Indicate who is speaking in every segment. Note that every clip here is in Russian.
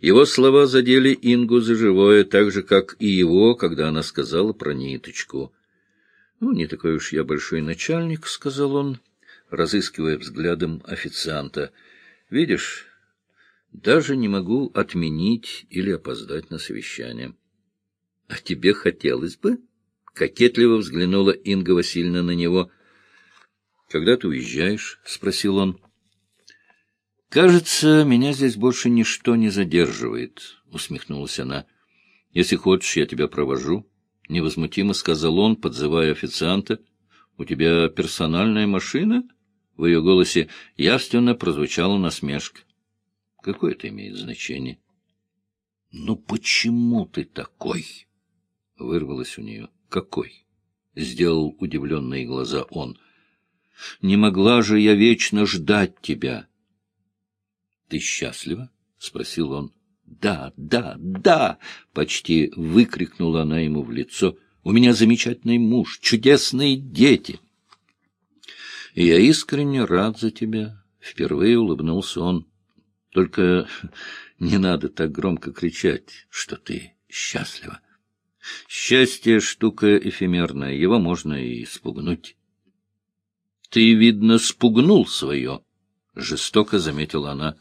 Speaker 1: Его слова задели Ингу за живое, так же, как и его, когда она сказала про ниточку. — Ну, не такой уж я большой начальник, — сказал он, разыскивая взглядом официанта. — Видишь, даже не могу отменить или опоздать на совещание. — А тебе хотелось бы? — кокетливо взглянула Инга Васильевна на него. — Когда ты уезжаешь? — спросил он. — «Кажется, меня здесь больше ничто не задерживает», — усмехнулась она. «Если хочешь, я тебя провожу», — невозмутимо сказал он, подзывая официанта. «У тебя персональная машина?» В ее голосе явственно прозвучала насмешка. «Какое это имеет значение?» «Ну почему ты такой?» — вырвалось у нее. «Какой?» — сделал удивленные глаза он. «Не могла же я вечно ждать тебя!» — Ты счастлива? — спросил он. — Да, да, да! — почти выкрикнула она ему в лицо. — У меня замечательный муж, чудесные дети. — я искренне рад за тебя. Впервые улыбнулся он. — Только не надо так громко кричать, что ты счастлива. Счастье — штука эфемерная, его можно и спугнуть. — Ты, видно, спугнул свое, — жестоко заметила она.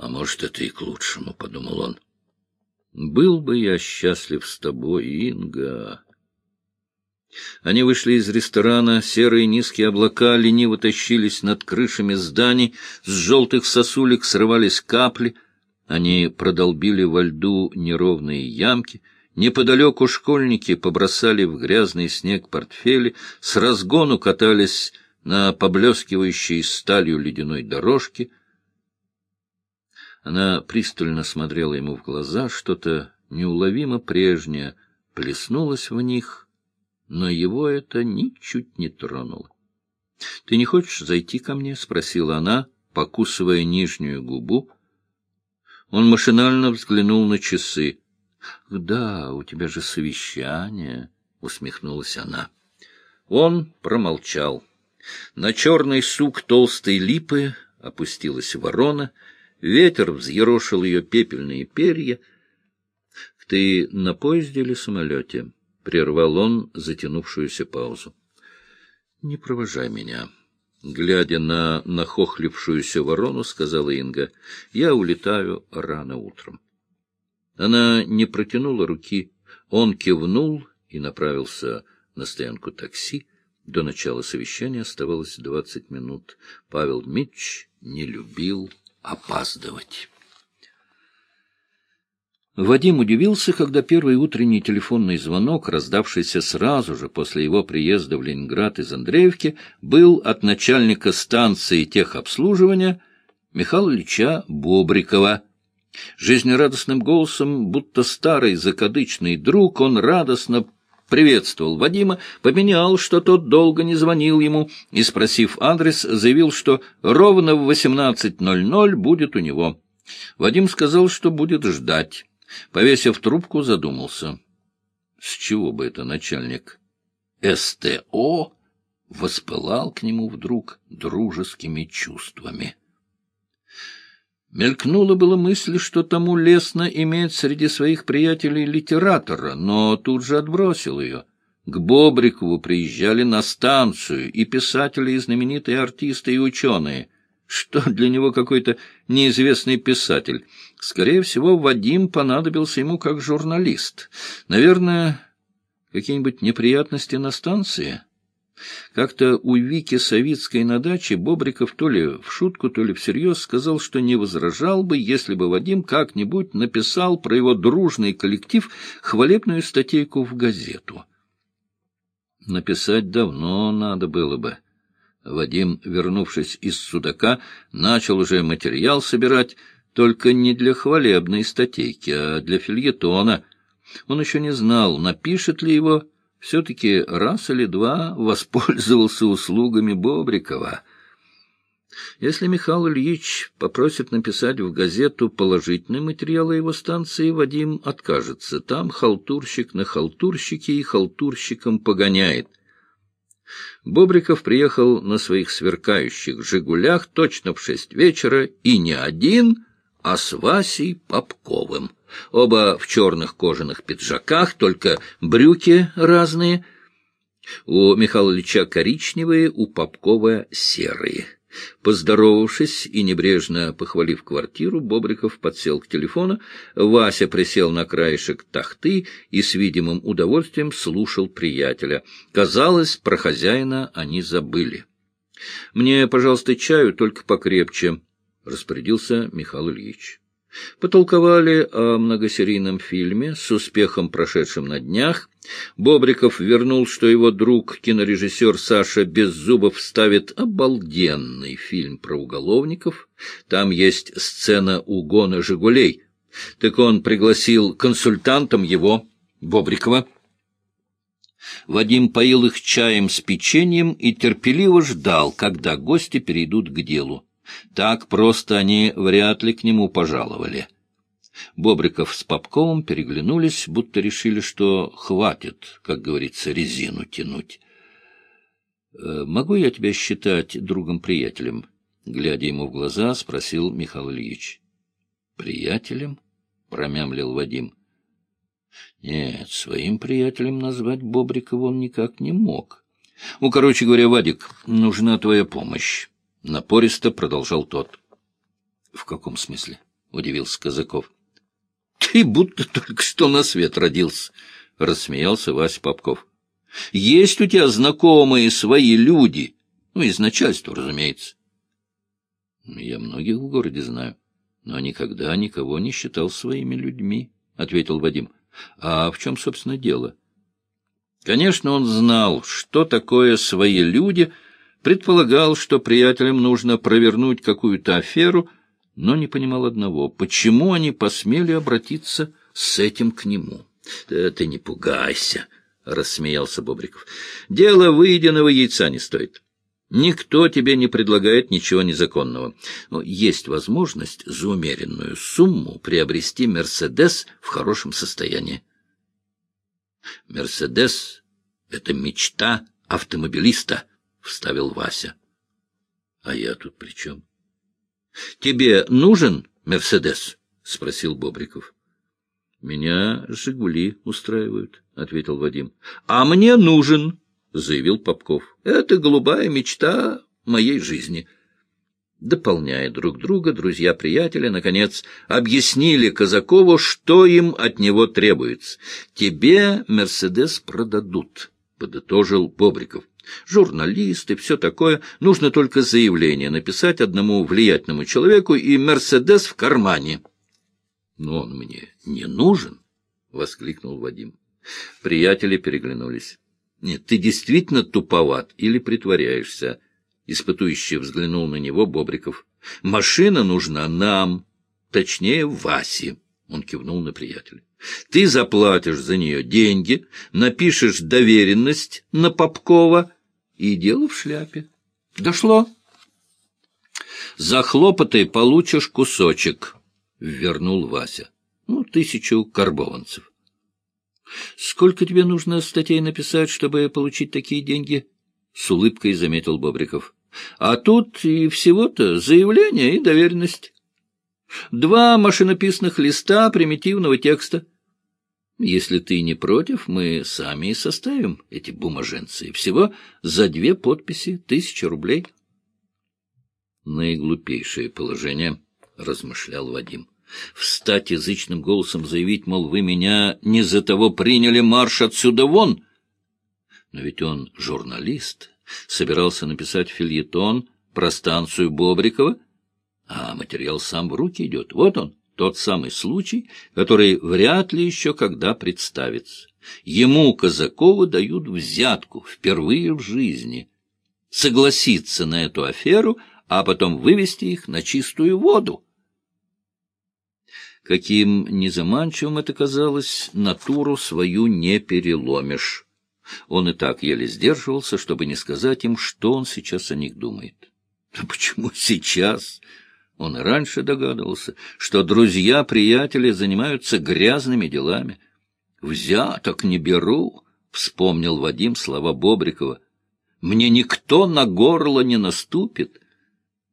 Speaker 1: А может, это и к лучшему, — подумал он. Был бы я счастлив с тобой, Инга. Они вышли из ресторана, серые низкие облака лениво тащились над крышами зданий, с желтых сосулек срывались капли, они продолбили во льду неровные ямки, неподалеку школьники побросали в грязный снег портфели, с разгону катались на поблескивающей сталью ледяной дорожке — она пристально смотрела ему в глаза, что-то неуловимо прежнее плеснулось в них, но его это ничуть не тронуло. — Ты не хочешь зайти ко мне? — спросила она, покусывая нижнюю губу. Он машинально взглянул на часы. — Да, у тебя же совещание, — усмехнулась она. Он промолчал. На черный сук толстой липы опустилась ворона — Ветер взъерошил ее пепельные перья. — Ты на поезде или самолете? — прервал он затянувшуюся паузу. — Не провожай меня. Глядя на нахохлившуюся ворону, сказала Инга, — я улетаю рано утром. Она не протянула руки. Он кивнул и направился на стоянку такси. До начала совещания оставалось двадцать минут. Павел Дмитрич не любил опаздывать. Вадим удивился, когда первый утренний телефонный звонок, раздавшийся сразу же после его приезда в Ленинград из Андреевки, был от начальника станции техобслуживания Михаила Ильича Бобрикова. Жизнерадостным голосом, будто старый закадычный друг, он радостно приветствовал Вадима, поменял, что тот долго не звонил ему, и, спросив адрес, заявил, что ровно в 18.00 будет у него. Вадим сказал, что будет ждать. Повесив трубку, задумался. С чего бы это начальник СТО воспылал к нему вдруг дружескими чувствами? Мелькнула была мысль, что тому лестно иметь среди своих приятелей литератора, но тут же отбросил ее. К Бобрикову приезжали на станцию и писатели, и знаменитые артисты, и ученые. Что для него какой-то неизвестный писатель? Скорее всего, Вадим понадобился ему как журналист. Наверное, какие-нибудь неприятности на станции? Как-то у Вики Савицкой на даче Бобриков то ли в шутку, то ли всерьез сказал, что не возражал бы, если бы Вадим как-нибудь написал про его дружный коллектив хвалебную статейку в газету. Написать давно надо было бы. Вадим, вернувшись из судака, начал уже материал собирать, только не для хвалебной статейки, а для фильетона. Он еще не знал, напишет ли его все-таки раз или два воспользовался услугами Бобрикова. Если Михаил Ильич попросит написать в газету положительный материал о его станции, Вадим откажется. Там халтурщик на халтурщике и халтурщиком погоняет. Бобриков приехал на своих сверкающих «Жигулях» точно в шесть вечера, и не один, а с Васей Попковым. Оба в черных кожаных пиджаках, только брюки разные. У Михаила коричневые, у Попкова серые. Поздоровавшись и небрежно похвалив квартиру, Бобриков подсел к телефону, Вася присел на краешек тахты и с видимым удовольствием слушал приятеля. Казалось, про хозяина они забыли. — Мне, пожалуйста, чаю, только покрепче, — распорядился Михаил Ильич. Потолковали о многосерийном фильме с успехом, прошедшем на днях. Бобриков вернул, что его друг, кинорежиссер Саша Беззубов, ставит обалденный фильм про уголовников. Там есть сцена угона «Жигулей». Так он пригласил консультантом его, Бобрикова. Вадим поил их чаем с печеньем и терпеливо ждал, когда гости перейдут к делу. Так просто они вряд ли к нему пожаловали. Бобриков с Попковым переглянулись, будто решили, что хватит, как говорится, резину тянуть. «Э, «Могу я тебя считать другом-приятелем?» Глядя ему в глаза, спросил Михаил Ильич. «Приятелем?» — промямлил Вадим. «Нет, своим приятелем назвать Бобрикова он никак не мог. Ну, короче говоря, Вадик, нужна твоя помощь. — напористо продолжал тот. — В каком смысле? — удивился Казаков. — Ты будто только что на свет родился, — рассмеялся Вася Попков. — Есть у тебя знакомые свои люди, ну, из начальства, разумеется. — Я многих в городе знаю, но никогда никого не считал своими людьми, — ответил Вадим. — А в чем, собственно, дело? Конечно, он знал, что такое свои люди — Предполагал, что приятелям нужно провернуть какую-то аферу, но не понимал одного — почему они посмели обратиться с этим к нему. «Да ты не пугайся», — рассмеялся Бобриков. «Дело выеденного яйца не стоит. Никто тебе не предлагает ничего незаконного. Но есть возможность за умеренную сумму приобрести «Мерседес» в хорошем состоянии. «Мерседес» — это мечта автомобилиста —— вставил Вася. — А я тут при чем? — Тебе нужен «Мерседес»? — спросил Бобриков. — Меня «Жигули» устраивают, — ответил Вадим. — А мне нужен, — заявил Попков. — Это голубая мечта моей жизни. Дополняя друг друга, друзья-приятели, наконец, объяснили Казакову, что им от него требуется. — Тебе «Мерседес» продадут, — подытожил Бобриков. Журналисты, все такое. Нужно только заявление написать одному влиятельному человеку и «Мерседес» в кармане. — Но он мне не нужен, — воскликнул Вадим. Приятели переглянулись. — Нет, ты действительно туповат или притворяешься? Испытующий взглянул на него Бобриков. — Машина нужна нам, точнее, Васе. Он кивнул на приятеля. Ты заплатишь за нее деньги, напишешь доверенность на Попкова, и дело в шляпе. Дошло. За хлопоты получишь кусочек, — вернул Вася. Ну, тысячу карбованцев. Сколько тебе нужно статей написать, чтобы получить такие деньги? С улыбкой заметил Бобриков. А тут и всего-то заявление и доверенность. Два машинописных листа примитивного текста — если ты не против, мы сами и составим эти бумаженцы. Всего за две подписи тысяча рублей. Наиглупейшее положение, — размышлял Вадим. Встать язычным голосом заявить, мол, вы меня не за того приняли марш отсюда вон. Но ведь он журналист, собирался написать фильетон про станцию Бобрикова, а материал сам в руки идет. Вот он тот самый случай, который вряд ли еще когда представится. Ему, Казакову, дают взятку впервые в жизни. Согласиться на эту аферу, а потом вывести их на чистую воду. Каким незаманчивым это казалось, натуру свою не переломишь. Он и так еле сдерживался, чтобы не сказать им, что он сейчас о них думает. — Почему сейчас? Он и раньше догадывался, что друзья-приятели занимаются грязными делами. «Взяток не беру», — вспомнил Вадим слова Бобрикова. «Мне никто на горло не наступит».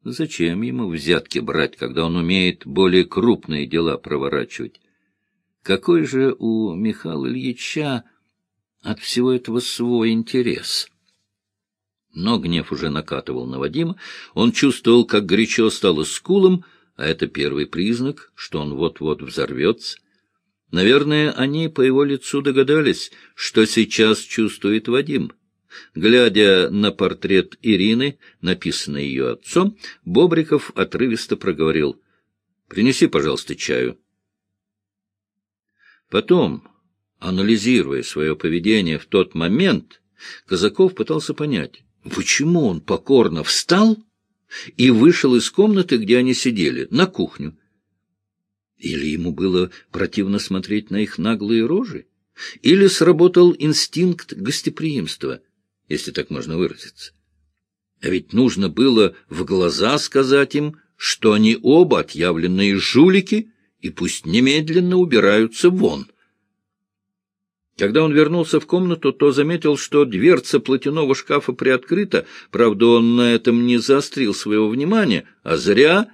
Speaker 1: Зачем ему взятки брать, когда он умеет более крупные дела проворачивать? Какой же у Михаила Ильича от всего этого свой интерес? Но гнев уже накатывал на Вадима. Он чувствовал, как горячо стало скулом, а это первый признак, что он вот-вот взорвется. Наверное, они по его лицу догадались, что сейчас чувствует Вадим. Глядя на портрет Ирины, написанный ее отцом, Бобриков отрывисто проговорил. — Принеси, пожалуйста, чаю. Потом, анализируя свое поведение в тот момент, Казаков пытался понять, почему он покорно встал и вышел из комнаты, где они сидели, на кухню. Или ему было противно смотреть на их наглые рожи, или сработал инстинкт гостеприимства — если так можно выразиться. А ведь нужно было в глаза сказать им, что они оба отъявленные жулики, и пусть немедленно убираются вон. Когда он вернулся в комнату, то заметил, что дверца платяного шкафа приоткрыта, правда, он на этом не заострил своего внимания, а зря...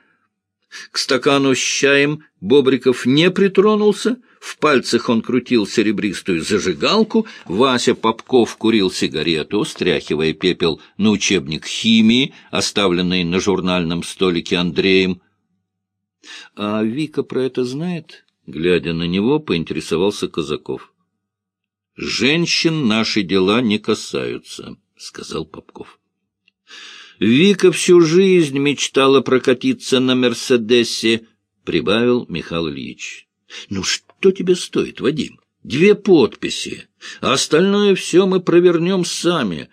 Speaker 1: К стакану с чаем Бобриков не притронулся, в пальцах он крутил серебристую зажигалку, Вася Попков курил сигарету, стряхивая пепел на учебник химии, оставленный на журнальном столике Андреем. — А Вика про это знает? — глядя на него, поинтересовался Казаков. — Женщин наши дела не касаются, — сказал Попков. Вика всю жизнь мечтала прокатиться на «Мерседесе», — прибавил Михаил Ильич. — Ну что тебе стоит, Вадим? Две подписи, а остальное все мы провернем сами.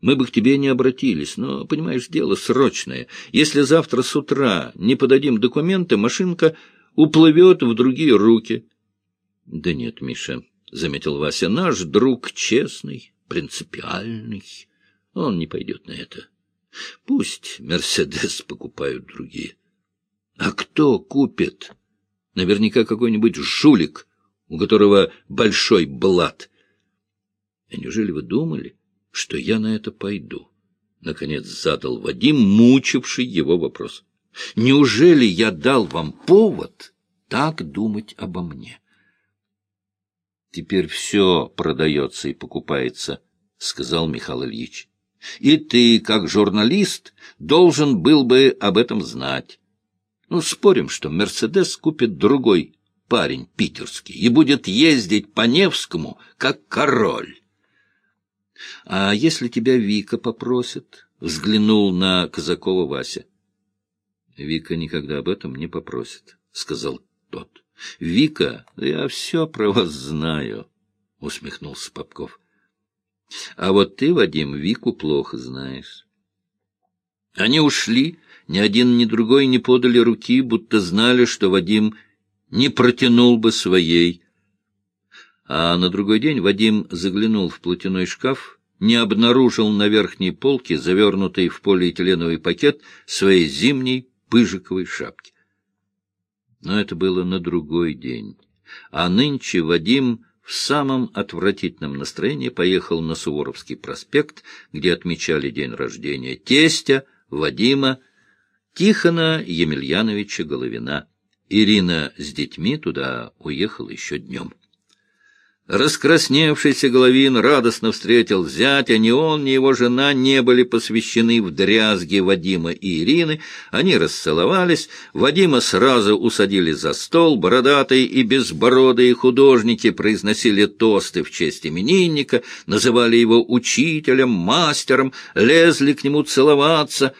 Speaker 1: Мы бы к тебе не обратились, но, понимаешь, дело срочное. Если завтра с утра не подадим документы, машинка уплывет в другие руки. — Да нет, Миша, — заметил Вася, — наш друг честный, принципиальный. Он не пойдет на это. — Пусть «Мерседес» покупают другие. А кто купит? Наверняка какой-нибудь жулик, у которого большой блат. А неужели вы думали, что я на это пойду? Наконец задал Вадим, мучивший его вопрос. Неужели я дал вам повод так думать обо мне? Теперь все продается и покупается, — сказал Михаил Ильич. И ты, как журналист, должен был бы об этом знать. Ну, спорим, что «Мерседес» купит другой парень питерский и будет ездить по Невскому, как король. — А если тебя Вика попросит? — взглянул на Казакова Вася. — Вика никогда об этом не попросит, — сказал тот. — Вика, я все про вас знаю, — усмехнулся Попков. — а вот ты, Вадим, Вику плохо знаешь. Они ушли, ни один, ни другой не подали руки, будто знали, что Вадим не протянул бы своей. А на другой день Вадим заглянул в платяной шкаф, не обнаружил на верхней полке, завернутой в полиэтиленовый пакет, своей зимней пыжиковой шапки. Но это было на другой день. А нынче Вадим в самом отвратительном настроении поехал на Суворовский проспект, где отмечали день рождения тестя Вадима Тихона Емельяновича Головина. Ирина с детьми туда уехала еще днем. Раскрасневшийся Головин радостно встретил зятя, ни он, ни его жена не были посвящены в дрязги Вадима и Ирины. Они расцеловались, Вадима сразу усадили за стол, бородатые и безбородые художники произносили тосты в честь именинника, называли его учителем, мастером, лезли к нему целоваться.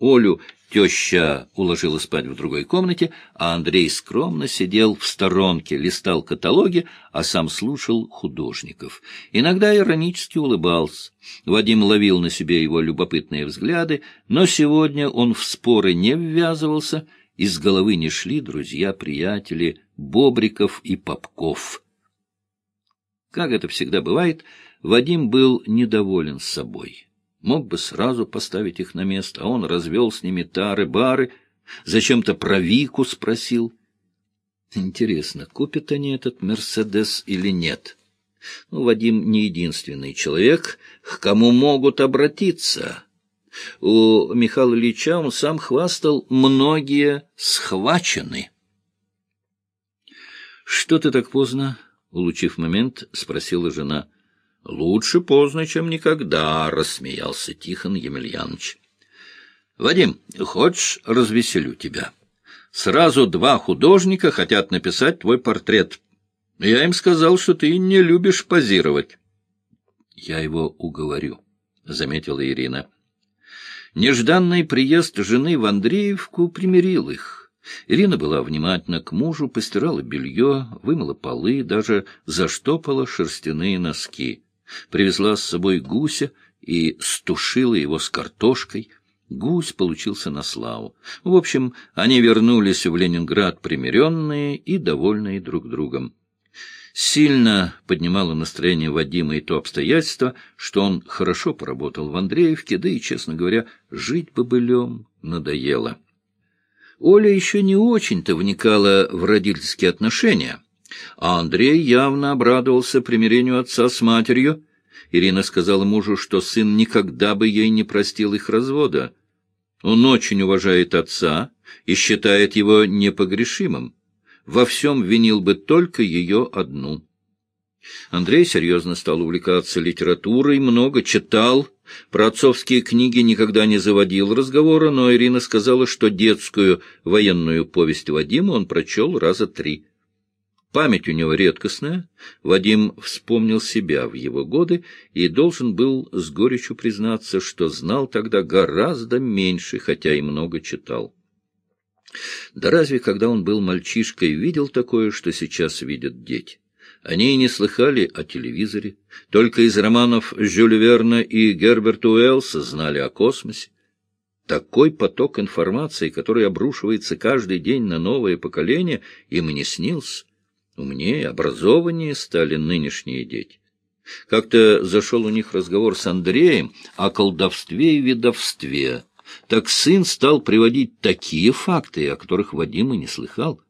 Speaker 1: Олю Теща уложила спать в другой комнате, а Андрей скромно сидел в сторонке, листал каталоги, а сам слушал художников. Иногда иронически улыбался. Вадим ловил на себе его любопытные взгляды, но сегодня он в споры не ввязывался, из головы не шли друзья-приятели Бобриков и Попков. Как это всегда бывает, Вадим был недоволен собой. Мог бы сразу поставить их на место, а он развел с ними тары-бары, зачем-то про Вику спросил. Интересно, купят они этот «Мерседес» или нет? Ну, Вадим не единственный человек, к кому могут обратиться. У Михаила Ильича он сам хвастал, многие схвачены. — Что ты так поздно? — улучив момент, спросила жена. — Лучше поздно, чем никогда, — рассмеялся Тихон Емельянович. — Вадим, хочешь, развеселю тебя? Сразу два художника хотят написать твой портрет. Я им сказал, что ты не любишь позировать. — Я его уговорю, — заметила Ирина. Нежданный приезд жены в Андреевку примирил их. Ирина была внимательна к мужу, постирала белье, вымыла полы, даже заштопала шерстяные носки. Привезла с собой гуся и стушила его с картошкой. Гусь получился на славу. В общем, они вернулись в Ленинград примиренные и довольные друг другом. Сильно поднимало настроение Вадима и то обстоятельство, что он хорошо поработал в Андреевке, да и, честно говоря, жить бобылем надоело. Оля еще не очень-то вникала в родительские отношения, а Андрей явно обрадовался примирению отца с матерью. Ирина сказала мужу, что сын никогда бы ей не простил их развода. Он очень уважает отца и считает его непогрешимым во всем винил бы только ее одну. Андрей серьезно стал увлекаться литературой, много читал, про отцовские книги никогда не заводил разговора, но Ирина сказала, что детскую военную повесть Вадима он прочел раза три. Память у него редкостная. Вадим вспомнил себя в его годы и должен был с горечью признаться, что знал тогда гораздо меньше, хотя и много читал. Да разве, когда он был мальчишкой, видел такое, что сейчас видят дети? Они и не слыхали о телевизоре. Только из романов Жюля Верна и Герберта Уэллса знали о космосе. Такой поток информации, который обрушивается каждый день на новое поколение, им не снился. Умнее, образованнее стали нынешние дети. Как-то зашел у них разговор с Андреем о колдовстве и ведовстве так сын стал приводить такие факты, о которых Вадим и не слыхал.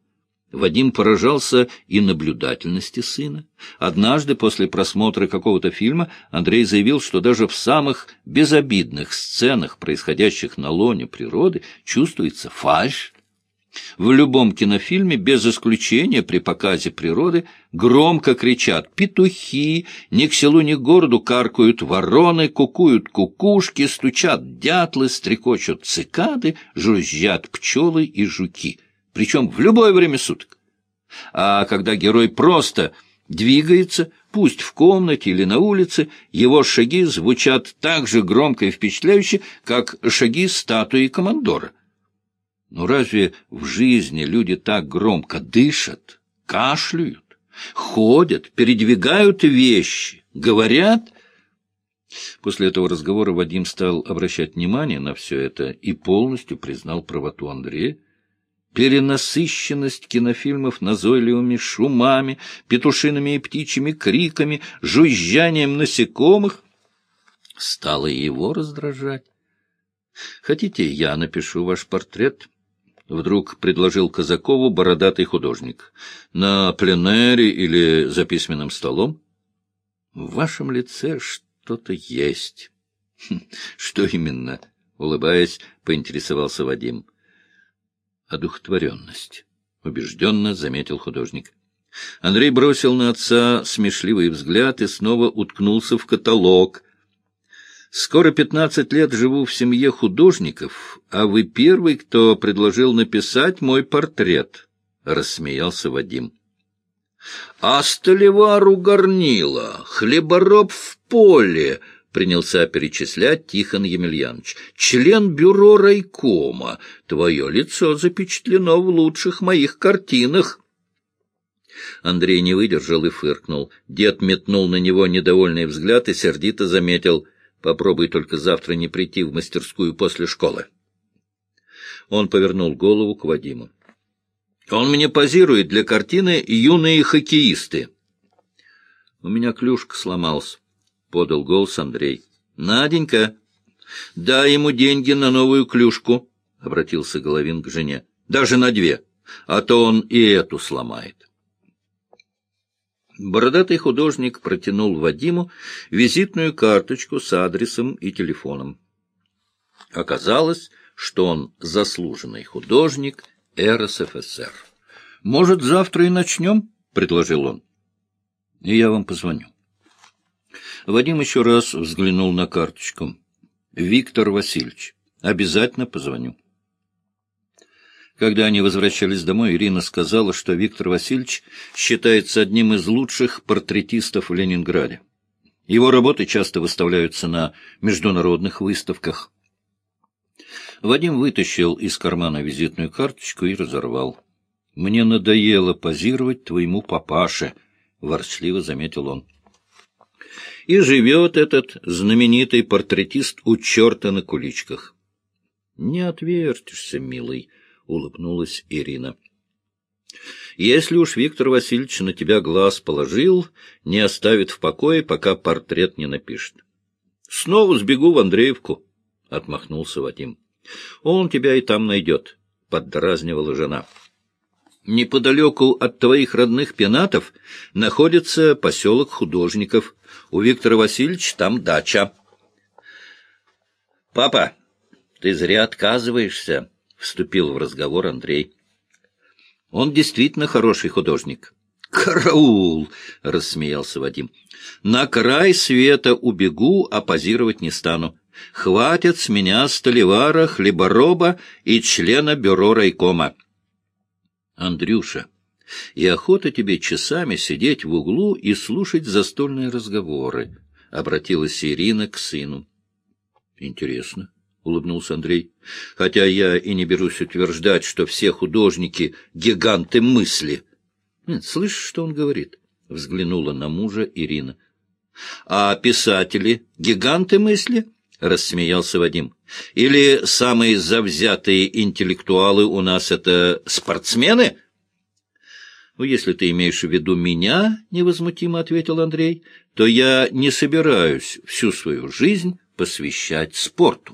Speaker 1: Вадим поражался и наблюдательности сына. Однажды после просмотра какого-то фильма Андрей заявил, что даже в самых безобидных сценах, происходящих на лоне природы, чувствуется фальшь, в любом кинофильме, без исключения при показе природы, громко кричат петухи, ни к селу, ни к городу каркают вороны, кукуют кукушки, стучат дятлы, стрекочут цикады, жужжат пчелы и жуки. Причем в любое время суток. А когда герой просто двигается, пусть в комнате или на улице, его шаги звучат так же громко и впечатляюще, как шаги статуи командора. Но разве в жизни люди так громко дышат, кашляют, ходят, передвигают вещи, говорят? После этого разговора Вадим стал обращать внимание на все это и полностью признал правоту Андрея. Перенасыщенность кинофильмов назойливыми шумами, петушиными и птичьими криками, жужжанием насекомых стала его раздражать. «Хотите, я напишу ваш портрет?» — вдруг предложил Казакову бородатый художник. — На пленэре или за письменным столом? — В вашем лице что-то есть. «Хм, — Что именно? — улыбаясь, поинтересовался Вадим. — Одухотворенность, — убежденно заметил художник. Андрей бросил на отца смешливый взгляд и снова уткнулся в каталог — Скоро пятнадцать лет живу в семье художников, а вы первый, кто предложил написать мой портрет, — рассмеялся Вадим. — А столевар горнила, хлебороб в поле, — принялся перечислять Тихон Емельянович. — Член бюро райкома. Твое лицо запечатлено в лучших моих картинах. Андрей не выдержал и фыркнул. Дед метнул на него недовольный взгляд и сердито заметил — Попробуй только завтра не прийти в мастерскую после школы. Он повернул голову к Вадиму. Он мне позирует для картины «Юные хоккеисты». У меня клюшка сломался, — подал голос Андрей. — Наденька, дай ему деньги на новую клюшку, — обратился Головин к жене. — Даже на две, а то он и эту сломает. Бородатый художник протянул Вадиму визитную карточку с адресом и телефоном. Оказалось, что он заслуженный художник РСФСР. «Может, завтра и начнем?» — предложил он. «И я вам позвоню». Вадим еще раз взглянул на карточку. «Виктор Васильевич, обязательно позвоню». Когда они возвращались домой, Ирина сказала, что Виктор Васильевич считается одним из лучших портретистов в Ленинграде. Его работы часто выставляются на международных выставках. Вадим вытащил из кармана визитную карточку и разорвал. — Мне надоело позировать твоему папаше, — ворчливо заметил он. И живет этот знаменитый портретист у черта на куличках. — Не отвертишься, милый, — улыбнулась Ирина. — Если уж Виктор Васильевич на тебя глаз положил, не оставит в покое, пока портрет не напишет. — Снова сбегу в Андреевку, — отмахнулся Вадим. — Он тебя и там найдет, — поддразнивала жена. — Неподалеку от твоих родных пенатов находится поселок художников. У Виктора Васильевича там дача. — Папа, ты зря отказываешься, — вступил в разговор Андрей. — Он действительно хороший художник. — Караул! — рассмеялся Вадим. — На край света убегу, а позировать не стану. Хватит с меня столевара, хлебороба и члена бюро райкома. — Андрюша, и охота тебе часами сидеть в углу и слушать застольные разговоры, — обратилась Ирина к сыну. — Интересно, — улыбнулся Андрей, — хотя я и не берусь утверждать, что все художники — гиганты мысли. — Слышишь, что он говорит? — взглянула на мужа Ирина. — А писатели — гиганты мысли? —— рассмеялся Вадим. — Или самые завзятые интеллектуалы у нас — это спортсмены? — Ну, если ты имеешь в виду меня, — невозмутимо ответил Андрей, — то я не собираюсь всю свою жизнь посвящать спорту.